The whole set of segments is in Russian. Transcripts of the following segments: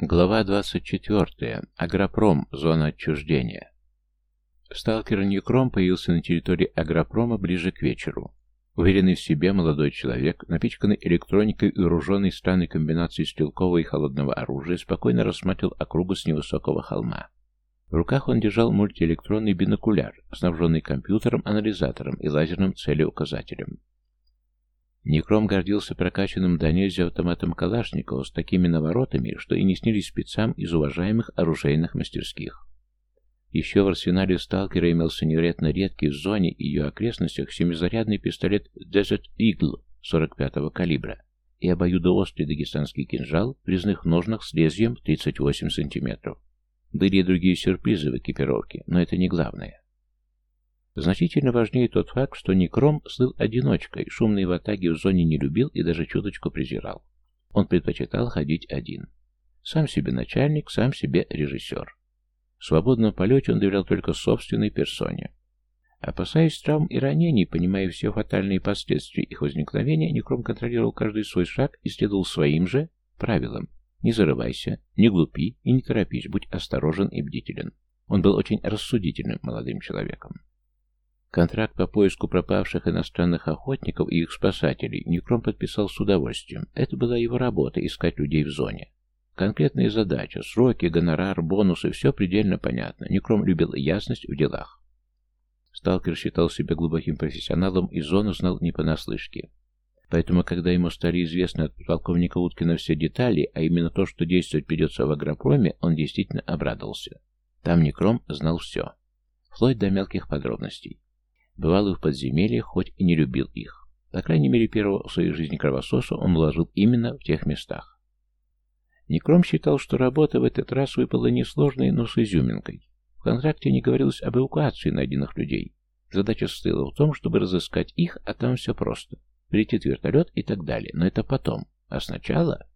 Глава 24. Агропром. Зона отчуждения. Сталкер Некром появился на территории агропрома ближе к вечеру. Уверенный в себе молодой человек, напичканный электроникой и вооруженный странной комбинацией стрелкового и холодного оружия, спокойно рассматривал округу с невысокого холма. В руках он держал мультиэлектронный бинокуляр, снабженный компьютером-анализатором и лазерным целеуказателем. Некром гордился прокачанным до нельзя автоматом Калашникова с такими наворотами, что и не снились спецам из уважаемых оружейных мастерских. Еще в арсенале сталкера имелся невероятно редкий в зоне и ее окрестностях семизарядный пистолет Desert Eagle 45-го калибра и обоюдоострый дагестанский кинжал в резных ножнах с лезвием 38 сантиметров. Были и другие сюрпризы в экипировке, но это не главное. Значительно важнее тот факт, что Некром слыл одиночкой, шумные ватаги в зоне не любил и даже чуточку презирал. Он предпочитал ходить один. Сам себе начальник, сам себе режиссер. В свободном полете он доверял только собственной персоне. Опасаясь травм и ранений, понимая все фатальные последствия их возникновения, Некром контролировал каждый свой шаг и следовал своим же правилам. Не зарывайся, не глупи и не торопись, будь осторожен и бдителен. Он был очень рассудительным молодым человеком. Контракт по поиску пропавших иностранных охотников и их спасателей Некром подписал с удовольствием. Это была его работа – искать людей в зоне. Конкретная задача, сроки, гонорар, бонусы – все предельно понятно. Некром любил ясность в делах. Сталкер считал себя глубоким профессионалом и зону знал не понаслышке. Поэтому, когда ему стали известны от полковника Уткина все детали, а именно то, что действовать придется в агропроме, он действительно обрадовался. Там Некром знал все. Вплоть до мелких подробностей. Бывал и в подземельях, хоть и не любил их. По крайней мере, первого в своей жизни кровососа он вложил именно в тех местах. Некром считал, что работа в этот раз выпала несложной, но с изюминкой. В контракте не говорилось об эвакуации найденных людей. Задача состояла в том, чтобы разыскать их, а там все просто. Прилетит вертолет и так далее. Но это потом. А сначала...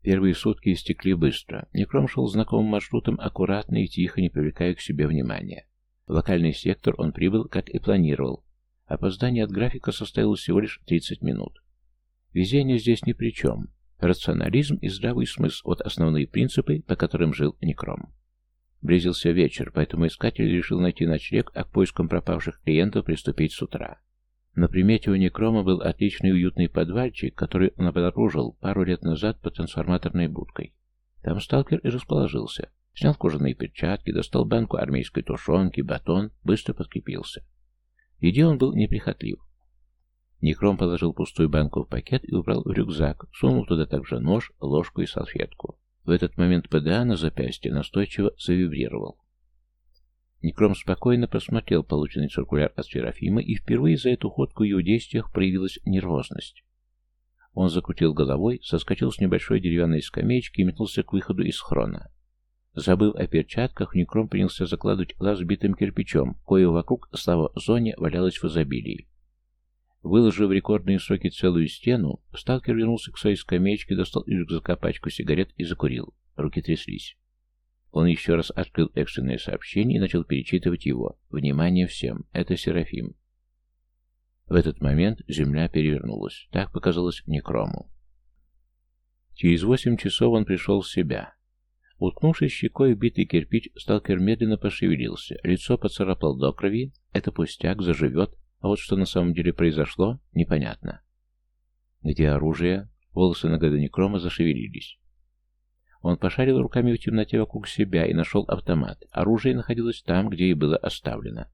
Первые сутки истекли быстро. Некром шел знакомым маршрутом аккуратно и тихо, не привлекая к себе внимания. В локальный сектор он прибыл, как и планировал. Опоздание от графика составило всего лишь 30 минут. Везение здесь ни при чем. Рационализм и здравый смысл – вот основные принципы, по которым жил Некром. Близился вечер, поэтому искатель решил найти ночлег, а к поискам пропавших клиентов приступить с утра. На примете у Некрома был отличный уютный подвальчик, который он обнаружил пару лет назад под трансформаторной будкой. Там сталкер и расположился. Снял кожаные перчатки, достал банку армейской тушенки, батон, быстро подкрепился. В еде он был неприхотлив. Некром положил пустую банку в пакет и убрал в рюкзак, сунул туда также нож, ложку и салфетку. В этот момент ПДА на запястье настойчиво завибрировал. Некром спокойно просмотрел полученный циркуляр от Серафима, и впервые за эту ходку в его действиях проявилась нервозность. Он закрутил головой, соскочил с небольшой деревянной скамеечки и метнулся к выходу из хрона. Забыв о перчатках, Некром принялся закладывать лаз битым кирпичом, кое вокруг, слава зоне, валялось в изобилии. Выложив рекордные соки целую стену, сталкер вернулся к своей скамеечке, достал из рюкзака пачку сигарет и закурил. Руки тряслись. Он еще раз открыл экстренное сообщение и начал перечитывать его. «Внимание всем! Это Серафим!» В этот момент земля перевернулась. Так показалось Некрому. Через восемь часов он пришел в себя. Уткнувшись щекой в битый кирпич, сталкер медленно пошевелился. Лицо поцарапал до крови. Это пустяк, заживет. А вот что на самом деле произошло, непонятно. Где оружие? Волосы на некрома зашевелились. Он пошарил руками в темноте вокруг себя и нашел автомат. Оружие находилось там, где и было оставлено.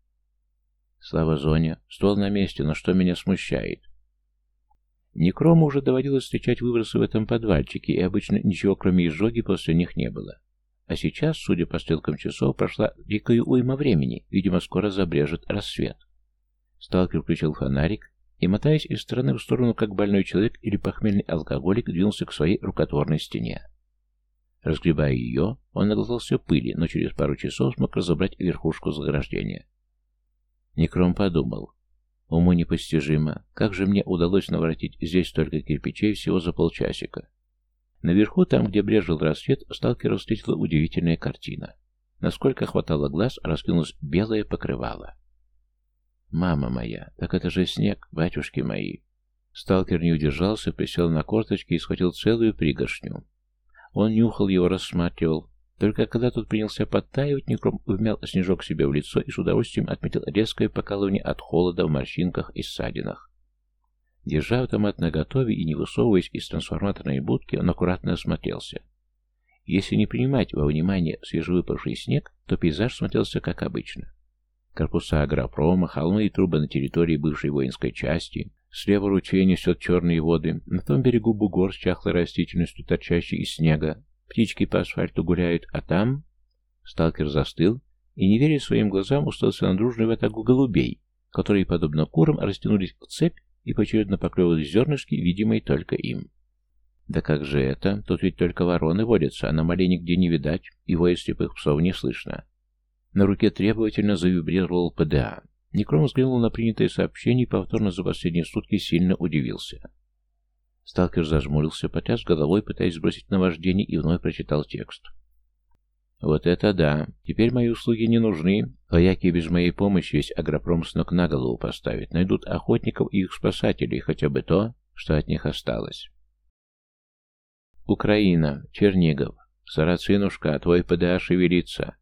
Слава зоне. Ствол на месте, но что меня смущает? Некрому уже доводилось встречать выбросы в этом подвальчике, и обычно ничего кроме изжоги после них не было. А сейчас, судя по стрелкам часов, прошла дикая уйма времени, видимо, скоро забрежет рассвет. Сталкер включил фонарик и, мотаясь из стороны в сторону, как больной человек или похмельный алкоголик, двинулся к своей рукотворной стене. Разгребая ее, он наглотался пыли, но через пару часов смог разобрать верхушку заграждения. Некром подумал, Уму непостижимо, как же мне удалось наворотить здесь столько кирпичей всего за полчасика. Наверху, там, где брежил рассвет, сталкера встретила удивительная картина. Насколько хватало глаз, раскинулось белое покрывало. «Мама моя, так это же снег, батюшки мои!» Сталкер не удержался, присел на корточки и схватил целую пригоршню. Он нюхал его, рассматривал. Только когда тот принялся подтаивать, Некром вмял снежок себе в лицо и с удовольствием отметил резкое покалывание от холода в морщинках и ссадинах. Держа автомат наготове и не высовываясь из трансформаторной будки, он аккуратно осмотрелся. Если не принимать во внимание свежевыпавший снег, то пейзаж смотрелся как обычно. Корпуса агропрома, холмы и трубы на территории бывшей воинской части, слева ручей несет черные воды, на том берегу бугор с чахлой растительностью, торчащей из снега, птички по асфальту гуляют, а там... Сталкер застыл и, не веря своим глазам, устался на дружную ватагу голубей, которые, подобно курам, растянулись в цепь и поочередно поклевывали зернышки, видимые только им. Да как же это? Тут ведь только вороны водятся, а на мале нигде не видать, и воя слепых псов не слышно. На руке требовательно завибрировал ПДА. Некром взглянул на принятое сообщение и повторно за последние сутки сильно удивился. Сталкер зажмурился, потряс головой, пытаясь сбросить наваждение, и вновь прочитал текст. «Вот это да! Теперь мои услуги не нужны. Вояки без моей помощи весь агропром с ног на голову поставят. Найдут охотников и их спасателей, хотя бы то, что от них осталось». Украина. Чернигов. Сарацинушка, твой ПДА шевелится.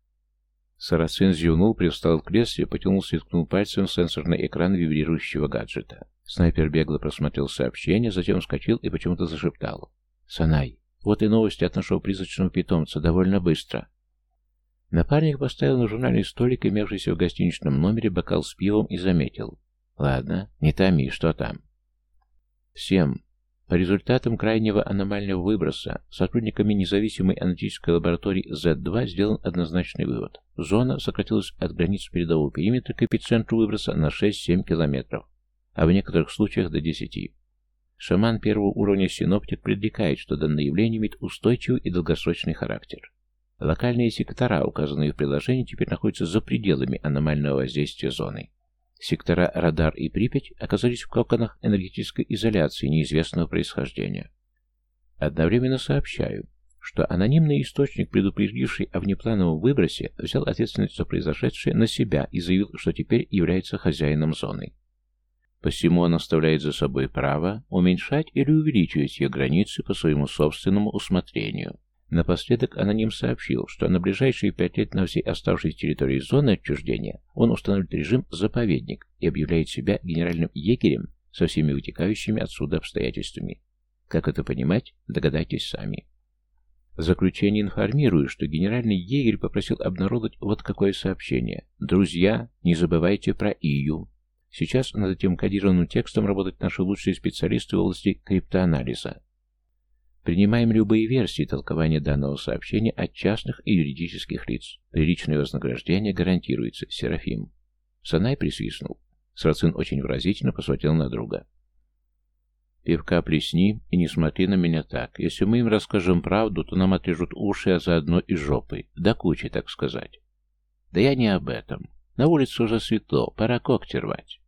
Сарацин зевнул, привстал в кресле, потянулся и ткнул пальцем в сенсорный экран вибрирующего гаджета. Снайпер бегло просмотрел сообщение, затем вскочил и почему-то зашептал. «Санай, вот и новости от нашего призрачного питомца, довольно быстро». Напарник поставил на журнальный столик, имевшийся в гостиничном номере, бокал с пивом и заметил. «Ладно, не томи, что там?» «Всем. По результатам крайнего аномального выброса сотрудниками независимой аналитической лаборатории Z2 сделан однозначный вывод. Зона сократилась от границ передового периметра к эпицентру выброса на 6-7 километров, а в некоторых случаях до 10. Шаман первого уровня синоптик предрекает, что данное явление имеет устойчивый и долгосрочный характер. Локальные сектора, указанные в приложении, теперь находятся за пределами аномального воздействия зоны. Сектора Радар и Припять оказались в коконах энергетической изоляции неизвестного происхождения. Одновременно сообщаю, что анонимный источник, предупредивший о внеплановом выбросе, взял ответственность за произошедшее на себя и заявил, что теперь является хозяином зоны. Посему он оставляет за собой право уменьшать или увеличивать ее границы по своему собственному усмотрению. Напоследок аноним сообщил, что на ближайшие пять лет на всей оставшейся территории зоны отчуждения он установит режим «заповедник» и объявляет себя генеральным егерем со всеми вытекающими отсюда обстоятельствами. Как это понимать, догадайтесь сами. В заключение информирую, что генеральный егерь попросил обнародовать вот какое сообщение. «Друзья, не забывайте про Ию». Сейчас над этим кодированным текстом работают наши лучшие специалисты в области криптоанализа. Принимаем любые версии толкования данного сообщения от частных и юридических лиц. Приличное вознаграждение гарантируется. Серафим. Санай присвистнул. Срацин очень выразительно посмотрел на друга. «Пивка плесни и не смотри на меня так. Если мы им расскажем правду, то нам отрежут уши, а заодно и жопы. До кучи, так сказать». «Да я не об этом. На улице уже светло, пора когти рвать».